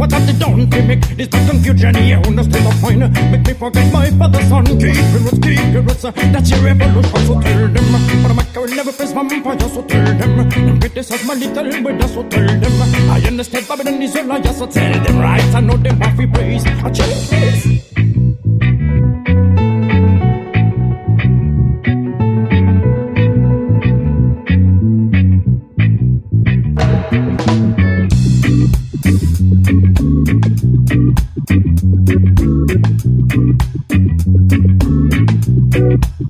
What have they done to make this bad confusion here? Understand the point? Make me forget my father's son. Keep your roots, keep your roots. That's your revolution, so tell them. But I'm will never face vampire, so tell them. Them criticize my little brother, so tell them. I understand Babylon is a liar, so tell them right. I know them have to praise. I change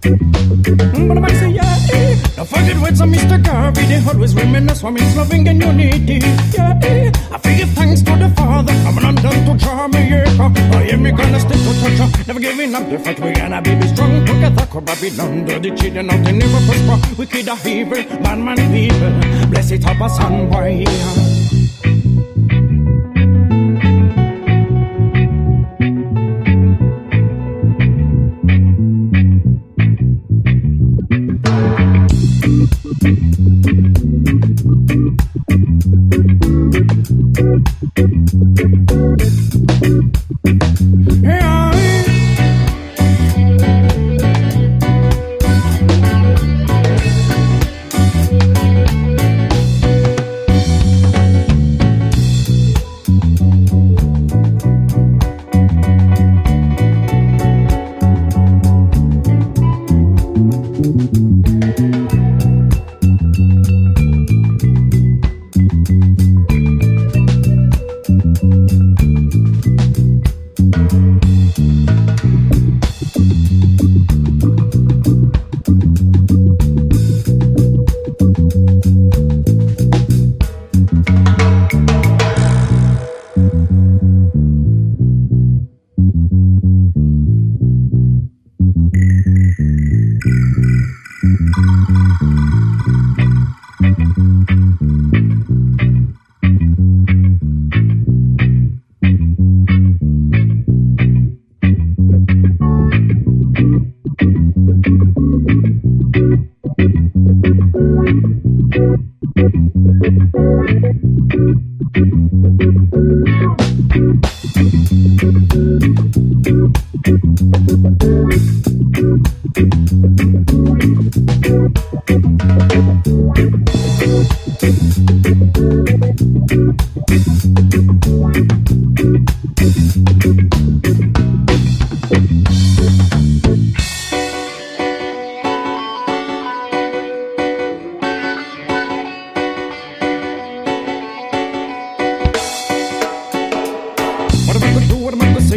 But I say, yeah, eh. Don't forget words of Mr. Garvey. They always reminisce what means loving and unity. Yeah, eh. I forgive thanks to the Father. I'm an undone to Jamaica. I am gonna stick to touch. Never giving up the fight. We gonna be strong together. Cause Babylon, the children of the never prosper. Wicked are evil, bad man people. Bless it up a sun, boy.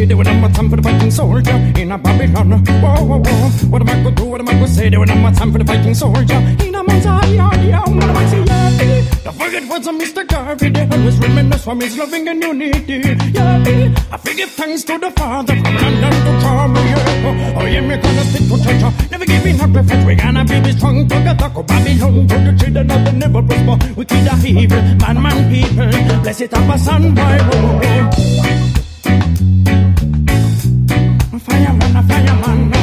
Say? When I'm a time for the fighting soldier in a Babylon. Whoa, whoa, whoa. What am I gonna do? What am I gonna say? When I'm a time for the fighting soldier in a. Yeah, what am I say? Yeah, don't forget what's a Mr. Garvey. They always reminisce from his loving and unity. Yeah, I forgive thanks to the Father from London to Jamaica. Oh, yeah, me gonna stick to church. Never giving up the fight. We gonna be strong together. Go Babylon to the children of the never prosper. We kill the evil, man, man, people. Bless it up a sun by fireman, a fireman.